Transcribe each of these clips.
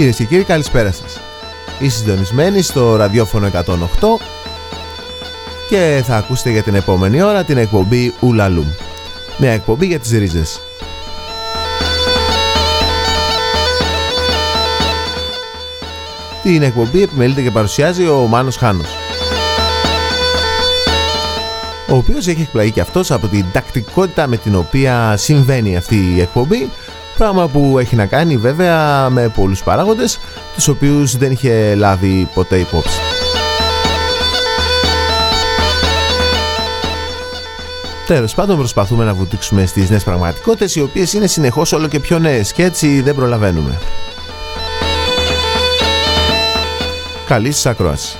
Κυρίες και κύριοι, καλησπέρα σας. Είστε συντονισμένοι στο ραδιόφωνο 108 και θα ακούσετε για την επόμενη ώρα την εκπομπή Ουλαλούμ. Μια εκπομπή για τις ρίζες. Την εκπομπή επιμελείται και παρουσιάζει ο Μάνος Χάνος ο οποίος έχει εκπλαγεί και αυτός από την τακτικότητα με την οποία συμβαίνει αυτή η εκπομπή πράγμα που έχει να κάνει βέβαια με πολλούς παράγοντες τους οποίους δεν είχε λάβει ποτέ υπόψη. Τέλος πάντων, προσπαθούμε να βουτήξουμε στις νέες πραγματικότητες, οι οποίες είναι συνεχώς όλο και πιο νέες και έτσι δεν προλαβαίνουμε. Καλή σας ακρόαση.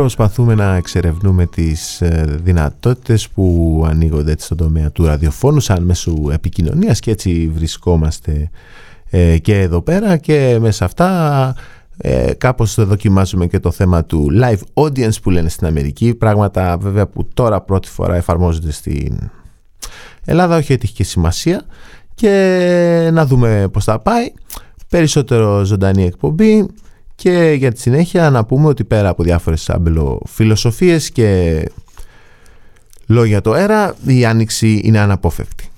Προσπαθούμε να εξερευνούμε τις ε, δυνατότητες που ανοίγονται στον τομέα του ραδιοφώνου σαν μέσου επικοινωνίας και έτσι βρισκόμαστε ε, και εδώ πέρα και μέσα αυτά ε, κάπως δοκιμάζουμε και το θέμα του live audience που λένε στην Αμερική πράγματα βέβαια που τώρα πρώτη φορά εφαρμόζονται στην Ελλάδα όχι ότι έχει και σημασία. Και να δούμε πως θα πάει. Περισσότερο ζωντανή εκπομπή και για τη συνέχεια να πούμε ότι πέρα από διάφορες φιλοσοφίες και λόγια το αέρα η άνοιξη είναι αναπόφευκτη.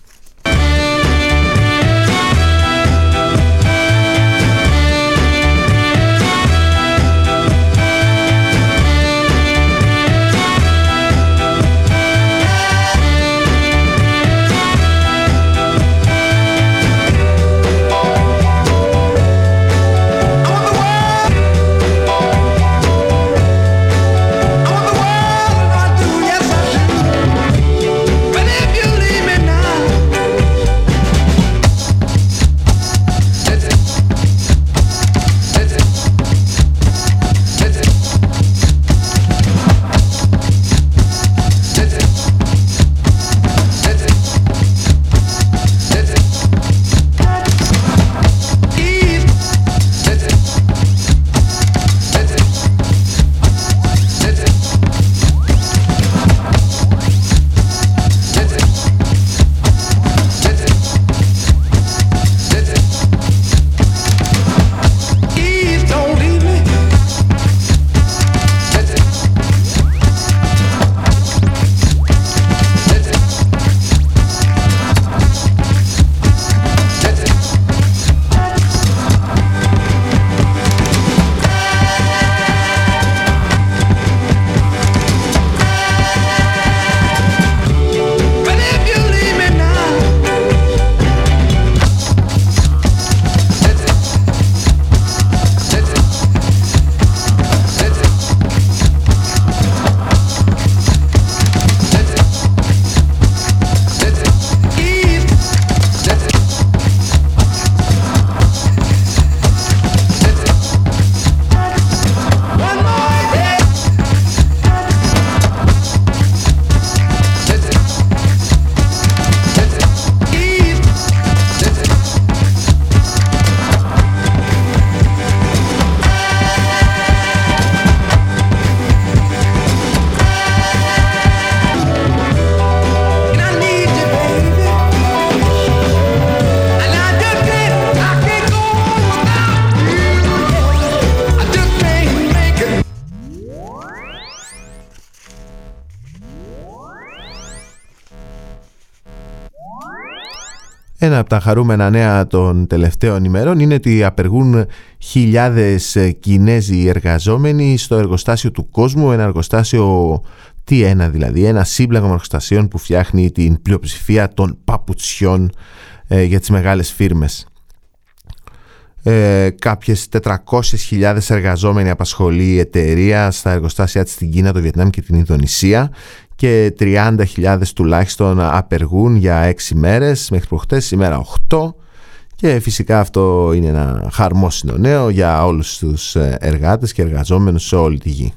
Τα χαρούμενα νέα των τελευταίων ημερών είναι ότι απεργούν χιλιάδες Κινέζοι εργαζόμενοι στο εργοστάσιο του κόσμου, ένα εργοστάσιο τι ένα δηλαδή, ένα σύμπλεγμα εργοστασίων που φτιάχνει την πλειοψηφία των παπουτσιών ε, για τις μεγάλες φίρμες. Ε, κάποιες 400.000 εργαζόμενοι απασχολεί η εταιρεία στα εργοστάσια της στην Κίνα, το Βιετνάμ και την Ινδονησία και 30.000 τουλάχιστον απεργούν για 6 μέρες μέχρι προχτές, σήμερα 8 και φυσικά αυτό είναι ένα χαρμόσυνο νέο για όλους τους ε, εργάτες και εργαζόμενους σε όλη τη γη.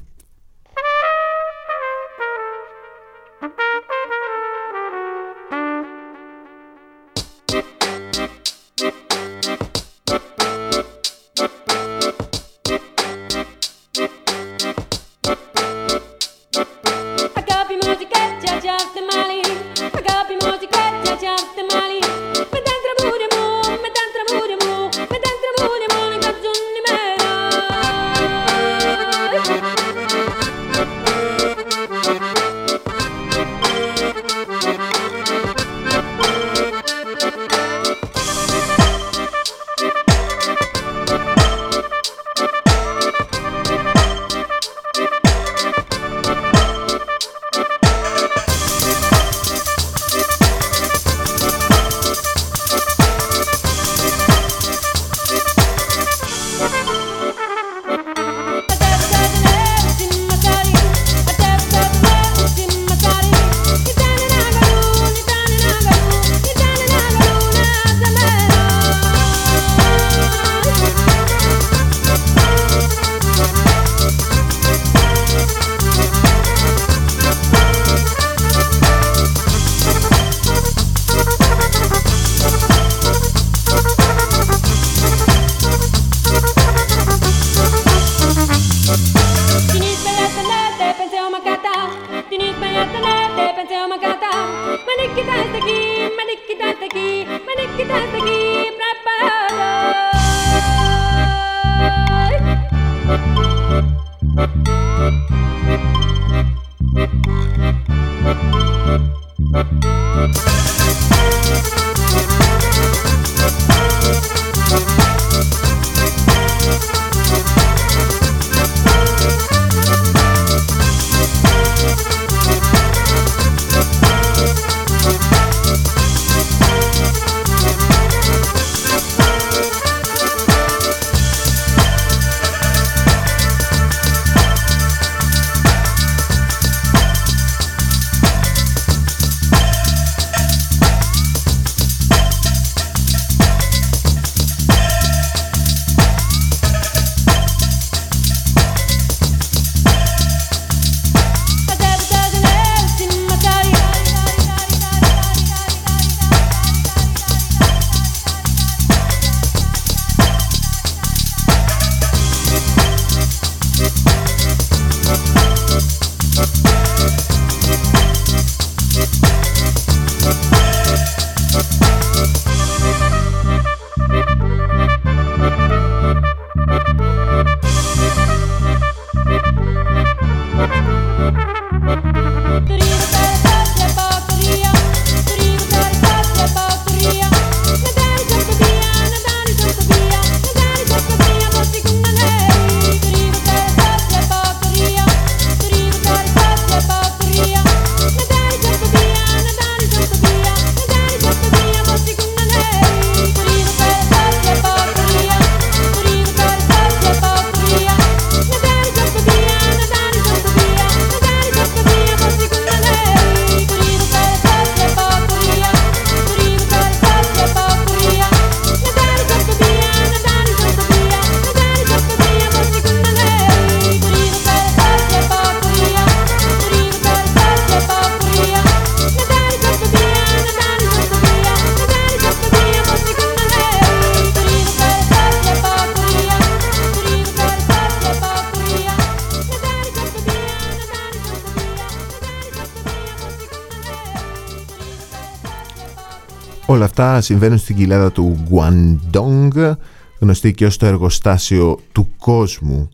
Συμβαίνουν στην κοιλάδα του Guangdong, γνωστή και ως το εργοστάσιο του κόσμου,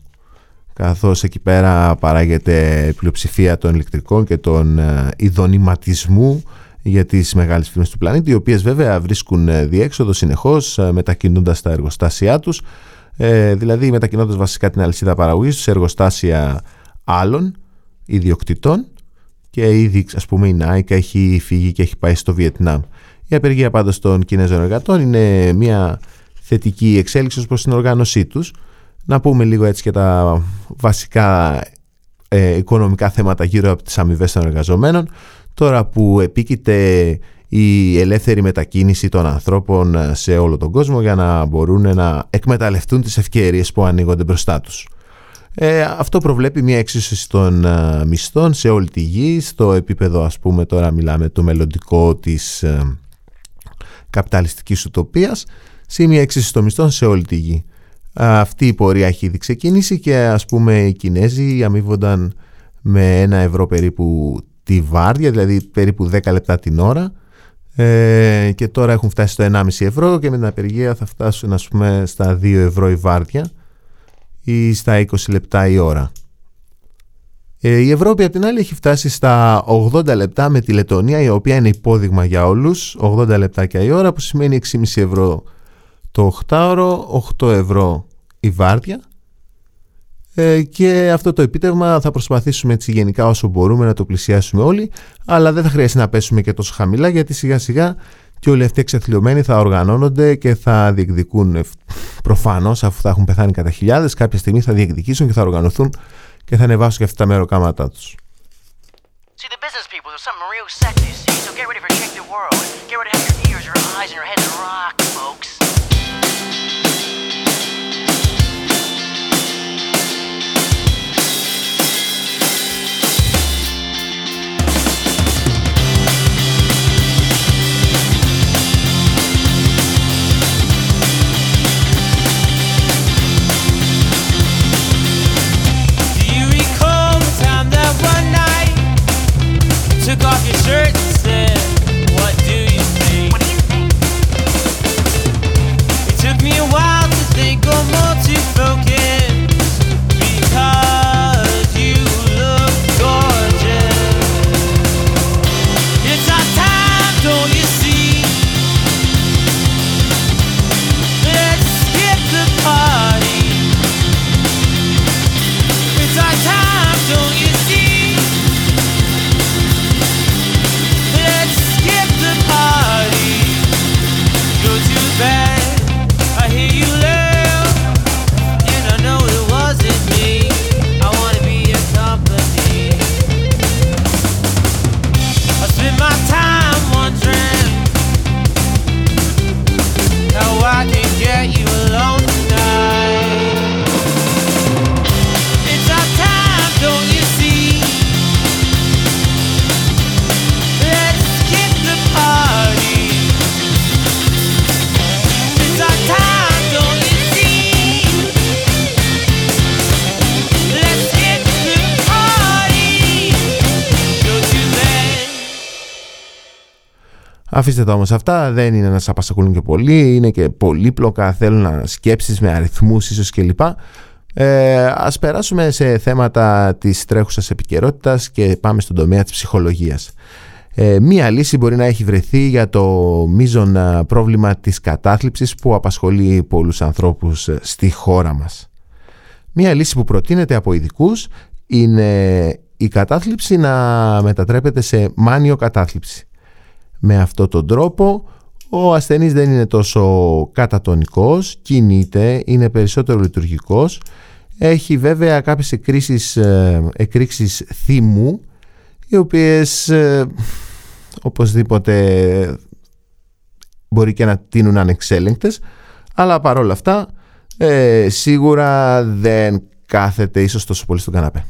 καθώς εκεί πέρα παράγεται πλειοψηφία των ηλεκτρικών και των ε, ειδονηματισμού για τις μεγάλες φήμες του πλανήτη, οι οποίες βέβαια βρίσκουν ε, διέξοδο συνεχώς ε, μετακινούντας τα εργοστάσια τους, δηλαδή μετακινώντας βασικά την αλυσίδα παραγωγής σε εργοστάσια άλλων ιδιοκτητών και ήδη ας πούμε η Nike έχει φύγει και έχει πάει στο Βιετνάμ. Η απεργία πάντως των Κινέζων εργατών είναι μια θετική εξέλιξη ως προς την οργάνωσή τους. Να πούμε λίγο έτσι και τα βασικά ε, οικονομικά θέματα γύρω από τις αμοιβές των εργαζομένων. Τώρα που επίκειται η ελεύθερη μετακίνηση των ανθρώπων σε όλο τον κόσμο για να μπορούν να εκμεταλλευτούν τις ευκαιρίες που ανοίγονται μπροστά τους. Ε, αυτό προβλέπει μια εξίσωση των ε, μισθών σε όλη τη γη, στο επίπεδο ας πούμε τώρα μιλάμε το μελλοντικό της ε, καπιταλιστικής ουτοπίας, σε μια εξίσωση των μισθών σε όλη τη γη. Αυτή η πορεία έχει ήδη ξεκίνησει και ας πούμε οι Κινέζοι αμείβονταν με ένα ευρώ περίπου τη βάρδια, δηλαδή περίπου 10 λεπτά την ώρα ε, και τώρα έχουν φτάσει στο 1,5 ευρώ και με την απεργία θα φτάσουν ας πούμε στα 2 ευρώ η βάρδια ή στα 20 λεπτά η ώρα. Ε, η Ευρώπη απ' την άλλη έχει φτάσει στα 80 λεπτά με τη Λετωνία η οποία είναι υπόδειγμα για όλους. 80 λεπτάκια η ώρα που σημαίνει 6,5 ευρώ το 8ωρο 8 ευρώ η βάρδια. Ε, και αυτό το επίτευγμα θα προσπαθήσουμε έτσι γενικά όσο μπορούμε να το πλησιάσουμε όλοι αλλά δεν θα χρειαστεί να πέσουμε και τόσο χαμηλά γιατί σιγά σιγά και όλοι αυτοί εξαθλειωμένοι θα οργανώνονται και θα διεκδικούν προφανώς αφού θα έχουν πεθάνει κατά χιλιάδες κάποια στιγμή θα διεκδικήσουν και θα οργανωθούν και θα business και αυτά τα πολύ sexy, έτσι. Έτσι, Αφήστε τα όμως αυτά, δεν είναι να σας απασχολούν και πολύ, είναι και πολύπλοκα, θέλουν να σκέψεις με αριθμούς ίσως κλπ. Ε, ας περάσουμε σε θέματα της τρέχουσας επικαιρότητας και πάμε στον τομέα της ψυχολογίας. Ε, μία λύση μπορεί να έχει βρεθεί για το μείζον ε, πρόβλημα της κατάθλιψης που απασχολεί πολλούς ανθρώπους ε, στη χώρα μας. Μία λύση που προτείνεται από ειδικούς είναι η κατάθλιψη να μετατρέπεται σε μάνιο κατάθλιψη. Με αυτόν τον τρόπο ο ασθενής δεν είναι τόσο κατατονικός, κινείται, είναι περισσότερο λειτουργικός. Έχει βέβαια κάποιες ε, εκρήξεις, θύμου, οι οποίες ε, οπωσδήποτε μπορεί και να τείνουν ανεξέλεγκτες, αλλά παρόλα αυτά ε, σίγουρα δεν κάθεται ίσως τόσο πολύ στον καναπέ.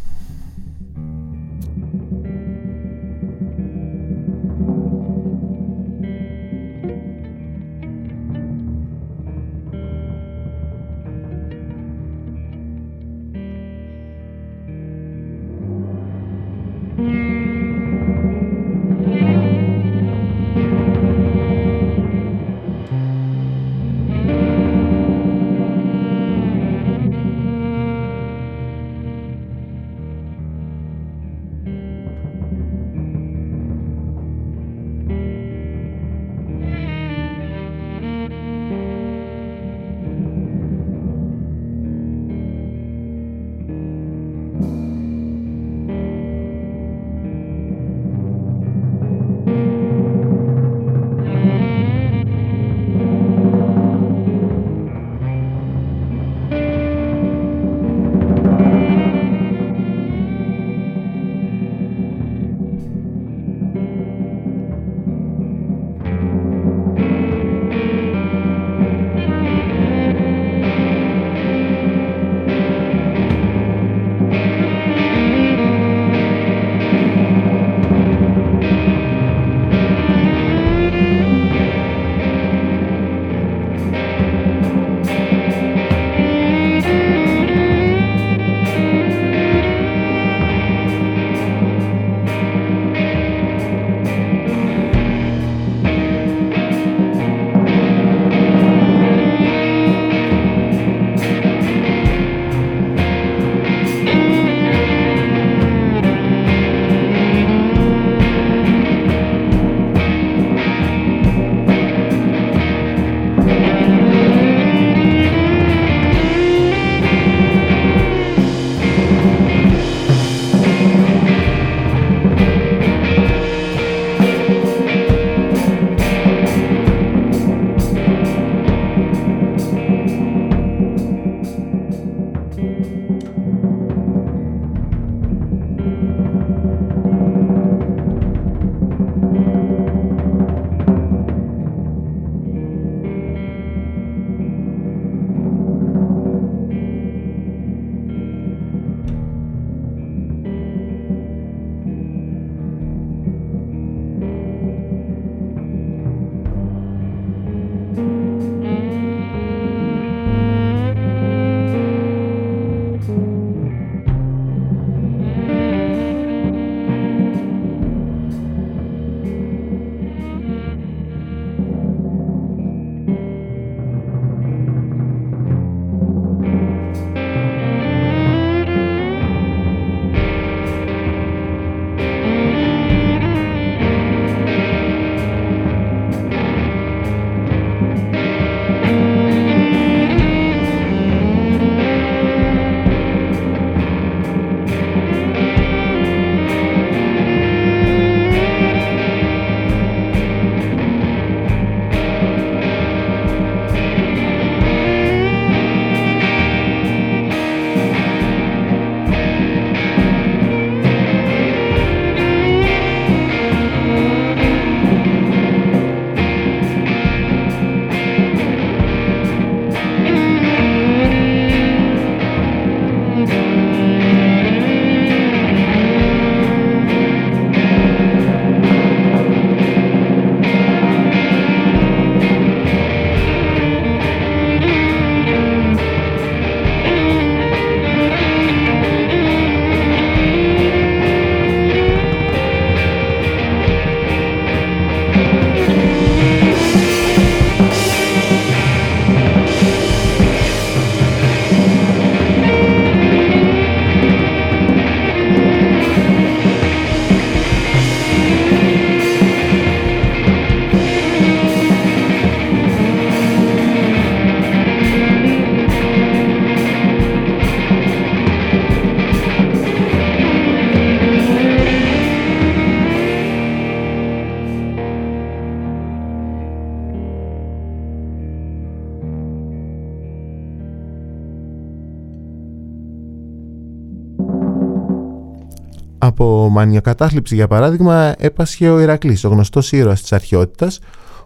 Από μανιοκατάθλιψη για παράδειγμα έπασχε ο Ηρακλής, ο γνωστός ήρωας της αρχαιότητας,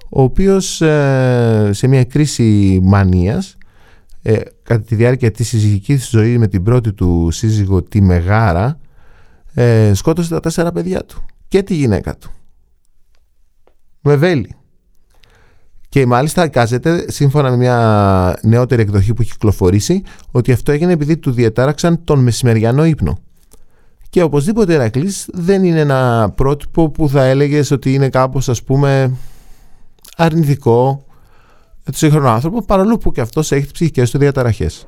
ο οποίος ε, σε μια κρίση μανίας ε, κατά τη διάρκεια της συζυγικής ζωής με την πρώτη του σύζυγο τη Μεγάρα ε, σκότωσε τα τέσσερα παιδιά του και τη γυναίκα του. Με βέλη. Και μάλιστα εικάζεται σύμφωνα με μια νεότερη εκδοχή που έχει κυκλοφορήσει ότι αυτό έγινε επειδή του διατάραξαν τον μεσημεριανό ύπνο και οπωσδήποτε Ερακλής δεν είναι ένα πρότυπο που θα έλεγες ότι είναι κάπως ας πούμε αρνητικό για τον σύγχρονο άνθρωπο παρόλο που και αυτός έχει τις ψυχικές του διαταραχές.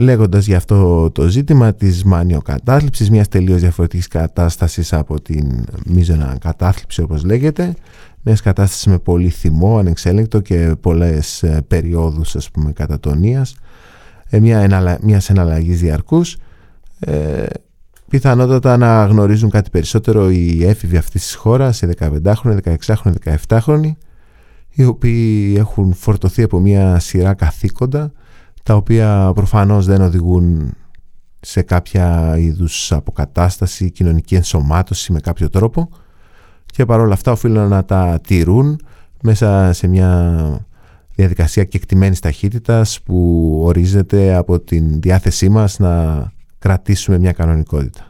λέγοντας για αυτό το ζήτημα της μανιοκατάθλιψης μιας τελείως διαφορετικής κατάστασης από την μείζωνα κατάθλιψη όπως λέγεται μιας κατάστασης με πολύ θυμό, ανεξέλεγκτο και πολλές ε, περιόδους ας πούμε κατατονίας ε, μια, εναλα... μιας εναλλαγής διαρκούς ε, πιθανότατα να γνωρίζουν κάτι περισσότερο οι έφηβοι αυτής της χώρας οι 15χρονοι, 16χρονοι, 17χρονοι οι οποίοι έχουν φορτωθεί από μια σειρά καθήκοντα τα οποία προφανώς δεν οδηγούν σε κάποια είδους αποκατάσταση, κοινωνική ενσωμάτωση με κάποιο τρόπο και παρόλα αυτά οφείλουν να τα τηρούν μέσα σε μια διαδικασία κεκτημένης ταχύτητας που ορίζεται από την διάθεσή μας να κρατήσουμε μια κανονικότητα.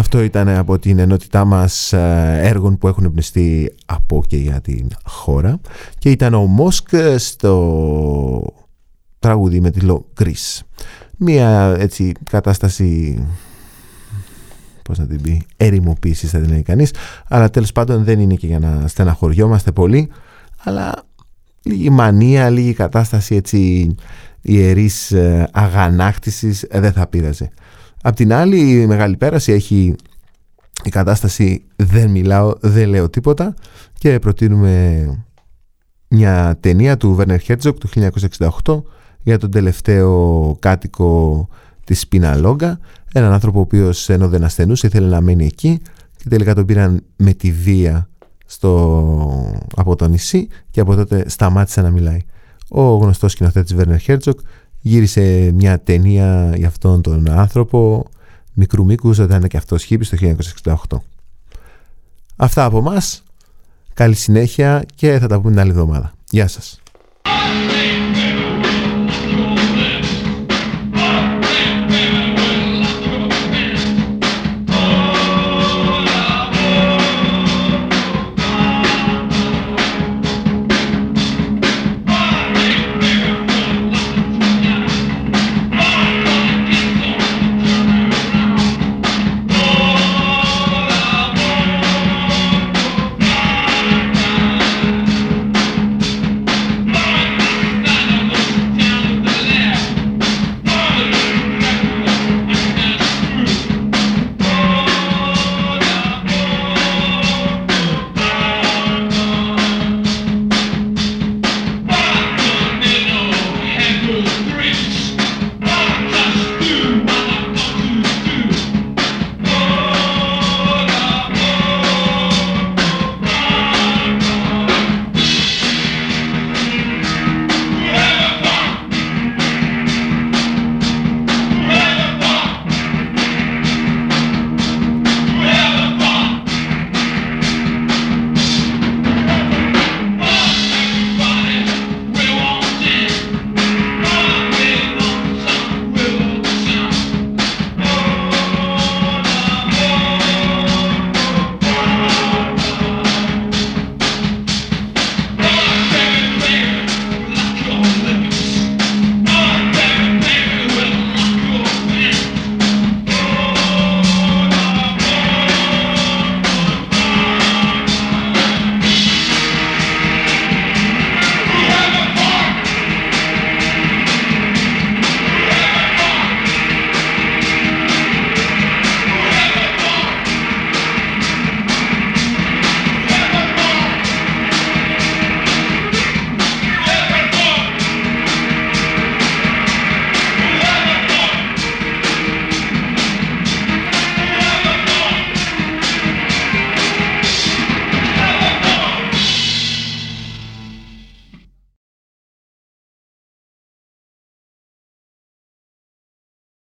Αυτό ήταν από την ενότητά μας ε, έργων που έχουν εμπνευστεί από και για την χώρα και ήταν ο Μόσκ στο τραγούδι με τη Λο Γκρίς. Μία έτσι κατάσταση πώς να την πει, ερημοποίησης θα την λέει κανείς, αλλά τέλος πάντων δεν είναι και για να στεναχωριόμαστε πολύ, αλλά λίγη μανία, λίγη κατάσταση έτσι ιερής ε, αγανάκτησης ε, δεν θα πείραζε. Απ' την άλλη η μεγάλη πέραση έχει η κατάσταση δεν μιλάω, δεν λέω τίποτα και προτείνουμε μια ταινία του Βέρνερ Χέρτζοκ του 1968 για τον τελευταίο κάτοικο της Σπιναλόγκα έναν άνθρωπο ο οποίος ενώ δεν ασθενούσε ήθελε να μένει εκεί και τελικά τον πήραν με τη βία στο, από το νησί και από τότε σταμάτησε να μιλάει. Ο γνωστός σκηνοθέτης Βέρνερ Χέρτζοκ γύρισε μια ταινία για αυτόν τον άνθρωπο μικρού μήκους όταν ήταν και αυτός χίπης το 1968. Αυτά από μας. Καλή συνέχεια και θα τα πούμε την άλλη εβδομάδα. Γεια σας.